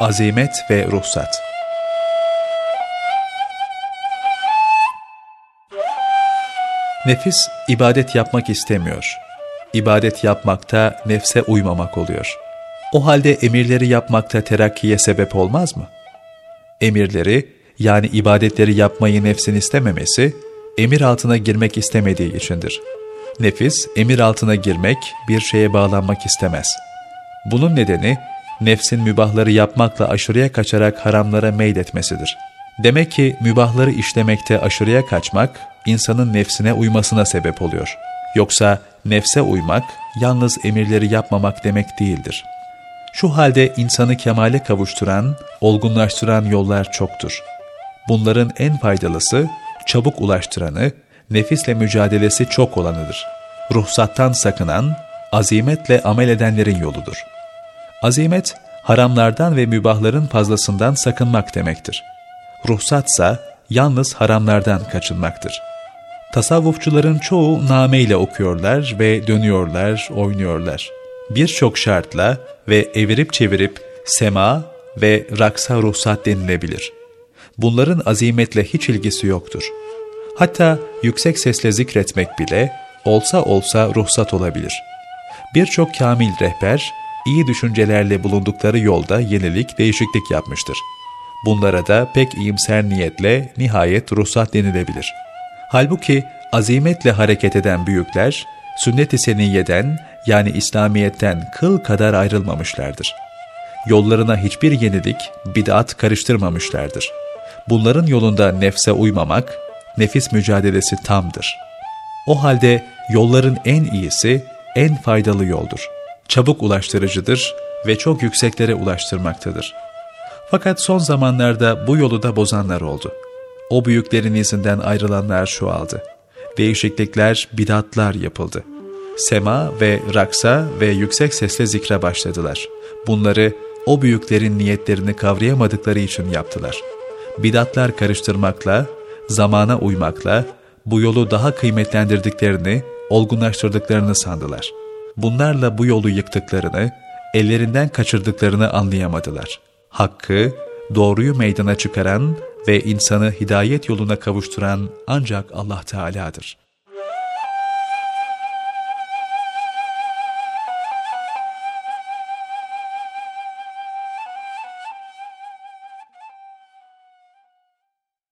Azimet ve Ruhsat Nefis ibadet yapmak istemiyor. İbadet yapmakta nefse uymamak oluyor. O halde emirleri yapmakta terakkiye sebep olmaz mı? Emirleri yani ibadetleri yapmayı nefsin istememesi, emir altına girmek istemediği içindir. Nefis, emir altına girmek, bir şeye bağlanmak istemez. Bunun nedeni, nefsin mübahları yapmakla aşırıya kaçarak haramlara meyletmesidir. Demek ki mübahları işlemekte aşırıya kaçmak, insanın nefsine uymasına sebep oluyor. Yoksa nefse uymak, yalnız emirleri yapmamak demek değildir. Şu halde insanı kemale kavuşturan, olgunlaştıran yollar çoktur. Bunların en faydalısı, çabuk ulaştıranı, nefisle mücadelesi çok olanıdır. Ruhsattan sakınan, azimetle amel edenlerin yoludur. Azimet, haramlardan ve mübahların fazlasından sakınmak demektir. Ruhsatsa, yalnız haramlardan kaçınmaktır. Tasavvufçuların çoğu name ile okuyorlar ve dönüyorlar, oynuyorlar. Birçok şartla ve evirip çevirip sema ve raksa ruhsat denilebilir. Bunların azimetle hiç ilgisi yoktur. Hatta yüksek sesle zikretmek bile olsa olsa ruhsat olabilir. Birçok kamil rehber, iyi düşüncelerle bulundukları yolda yenilik, değişiklik yapmıştır. Bunlara da pek iyimser niyetle nihayet ruhsat denilebilir. Halbuki azimetle hareket eden büyükler, sünnet-i seniyeden yani İslamiyet'ten kıl kadar ayrılmamışlardır. Yollarına hiçbir yenilik, bid'at karıştırmamışlardır. Bunların yolunda nefse uymamak, nefis mücadelesi tamdır. O halde yolların en iyisi, en faydalı yoldur. Çabuk ulaştırıcıdır ve çok yükseklere ulaştırmaktadır. Fakat son zamanlarda bu yolu da bozanlar oldu. O büyüklerin izinden ayrılanlar çoğaldı. Değişiklikler, bidatlar yapıldı. Sema ve raksa ve yüksek sesle zikre başladılar. Bunları o büyüklerin niyetlerini kavrayamadıkları için yaptılar. Bidatlar karıştırmakla, zamana uymakla bu yolu daha kıymetlendirdiklerini, olgunlaştırdıklarını sandılar. Bunlarla bu yolu yıktıklarını, ellerinden kaçırdıklarını anlayamadılar. Hakkı, doğruyu meydana çıkaran ve insanı hidayet yoluna kavuşturan ancak Allah Teala'dır.